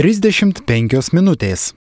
35 minutės.